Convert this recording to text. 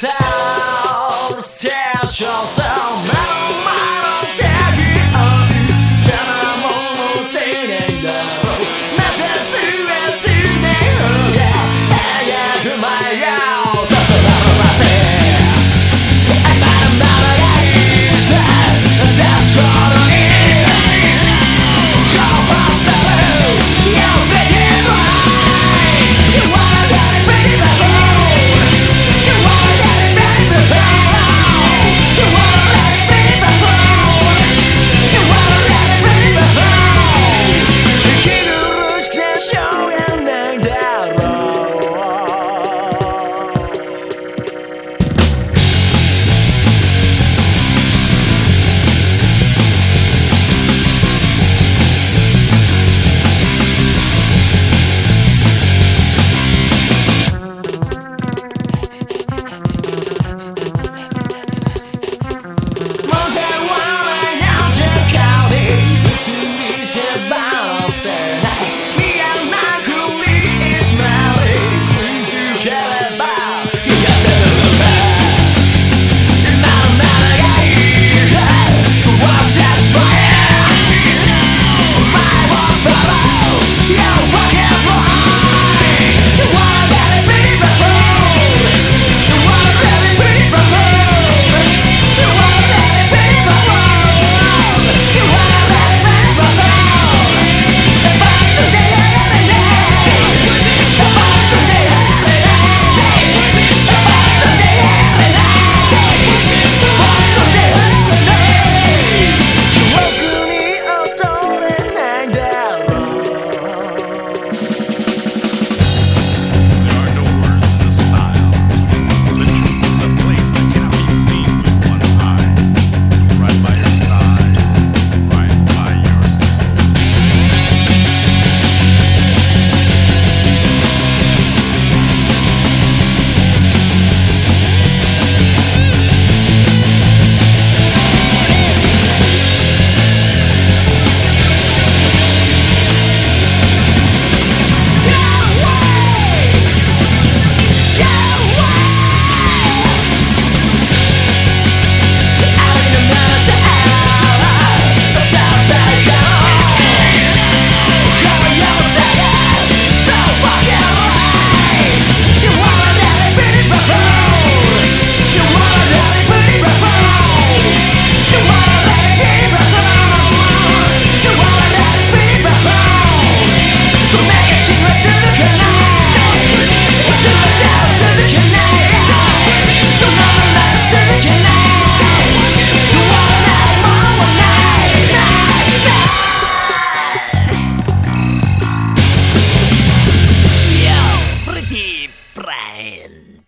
time. Friend.